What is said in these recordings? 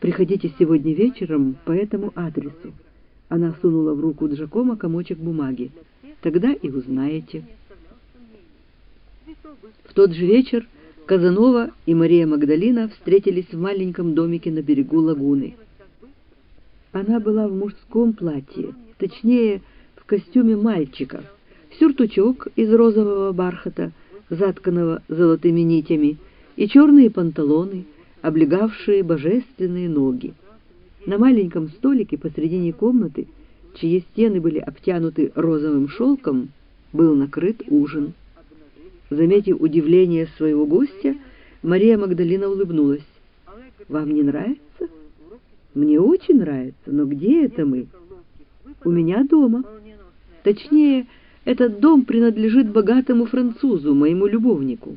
Приходите сегодня вечером по этому адресу. Она сунула в руку Джакома комочек бумаги. Тогда и узнаете. В тот же вечер Казанова и Мария Магдалина встретились в маленьком домике на берегу лагуны. Она была в мужском платье, точнее, в костюме мальчика, сюртучок из розового бархата, затканного золотыми нитями, и черные панталоны, облегавшие божественные ноги. На маленьком столике посредине комнаты, чьи стены были обтянуты розовым шелком, был накрыт ужин. Заметив удивление своего гостя, Мария Магдалина улыбнулась. «Вам не нравится?» «Мне очень нравится, но где это мы?» «У меня дома. Точнее, этот дом принадлежит богатому французу, моему любовнику.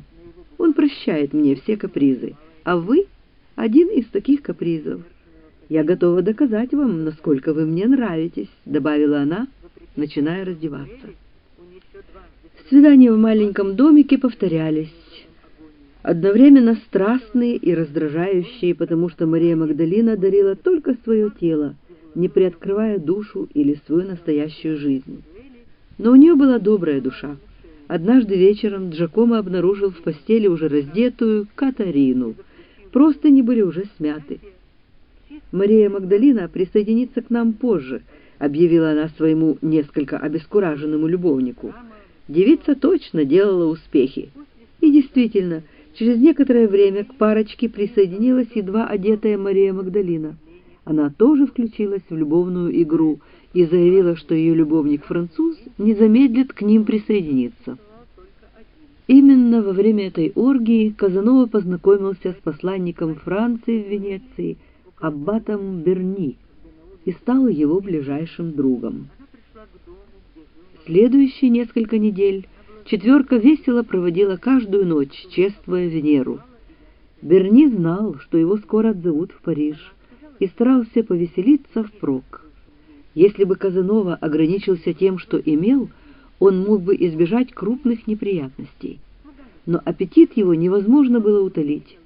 Он прощает мне все капризы, а вы — один из таких капризов. Я готова доказать вам, насколько вы мне нравитесь», — добавила она, начиная раздеваться. Свидания в маленьком домике повторялись, одновременно страстные и раздражающие, потому что Мария Магдалина дарила только свое тело, не приоткрывая душу или свою настоящую жизнь. Но у нее была добрая душа. Однажды вечером Джакомо обнаружил в постели уже раздетую Катарину. Просто не были уже смяты. «Мария Магдалина присоединится к нам позже», — объявила она своему несколько обескураженному любовнику. Девица точно делала успехи. И действительно, через некоторое время к парочке присоединилась едва одетая Мария Магдалина. Она тоже включилась в любовную игру и заявила, что ее любовник-француз не замедлит к ним присоединиться. Именно во время этой оргии Казанова познакомился с посланником Франции в Венеции, аббатом Берни, и стал его ближайшим другом. Следующие несколько недель четверка весело проводила каждую ночь, чествуя Венеру. Берни знал, что его скоро отзовут в Париж, и старался повеселиться впрок. Если бы Казанова ограничился тем, что имел, он мог бы избежать крупных неприятностей. Но аппетит его невозможно было утолить.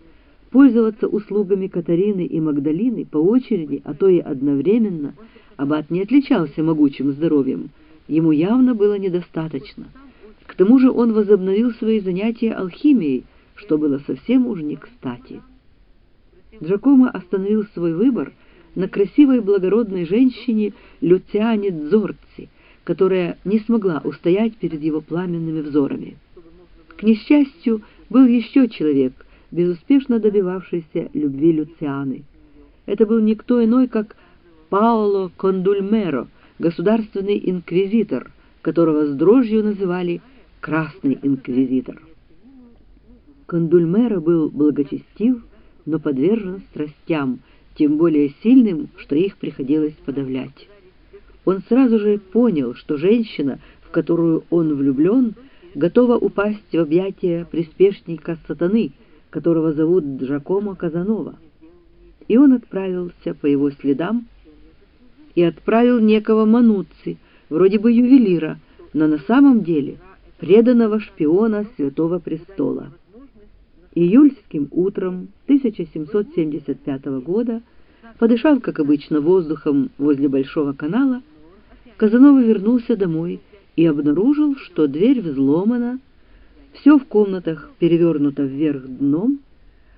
Пользоваться услугами Катарины и Магдалины по очереди, а то и одновременно, Аббат не отличался могучим здоровьем – ему явно было недостаточно. К тому же он возобновил свои занятия алхимией, что было совсем уж не кстати. Джакомо остановил свой выбор на красивой благородной женщине Люциане Дзорци, которая не смогла устоять перед его пламенными взорами. К несчастью, был еще человек, безуспешно добивавшийся любви Люцианы. Это был никто иной, как Паоло Кондульмеро, государственный инквизитор, которого с дрожью называли «красный инквизитор». Кондульмера был благочестив, но подвержен страстям, тем более сильным, что их приходилось подавлять. Он сразу же понял, что женщина, в которую он влюблен, готова упасть в объятия приспешника сатаны, которого зовут Джакомо Казанова. И он отправился по его следам и отправил некого Мануцци, вроде бы ювелира, но на самом деле преданного шпиона Святого Престола. Июльским утром 1775 года, подышав, как обычно, воздухом возле Большого канала, Казанова вернулся домой и обнаружил, что дверь взломана, все в комнатах перевернуто вверх дном,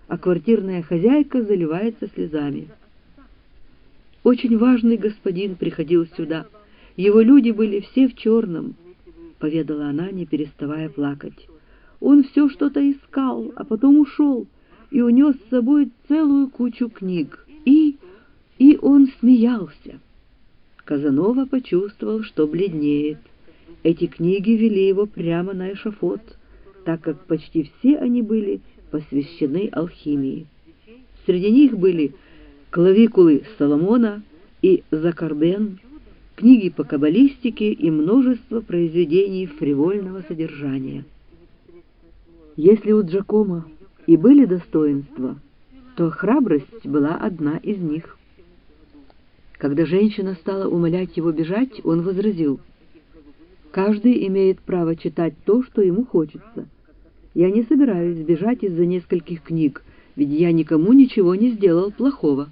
а квартирная хозяйка заливается слезами. Очень важный господин приходил сюда. Его люди были все в черном, — поведала она, не переставая плакать. Он все что-то искал, а потом ушел и унес с собой целую кучу книг. И... и он смеялся. Казанова почувствовал, что бледнеет. Эти книги вели его прямо на эшафот, так как почти все они были посвящены алхимии. Среди них были клавикулы Соломона и Закарбен, книги по каббалистике и множество произведений фривольного содержания. Если у Джакома и были достоинства, то храбрость была одна из них. Когда женщина стала умолять его бежать, он возразил, «Каждый имеет право читать то, что ему хочется. Я не собираюсь бежать из-за нескольких книг, ведь я никому ничего не сделал плохого».